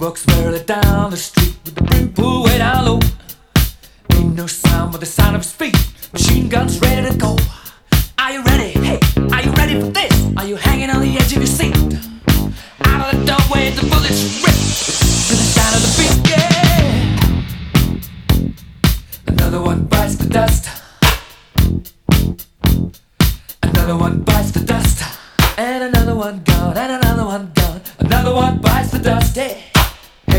walks merrily down the street with the brim pulled way down low. Ain't no sound but the sound of his feet. Machine guns ready to go. Are you ready? Hey, are you ready for this? Are you hanging on the edge of your seat? Out of the doorway, the bullets rip to the sound of the beat. Yeah. Another one bites the dust. Another one bites the dust. And another one gone. And another one gone. Another one bites the dust. Hey,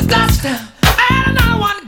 The dust. And another one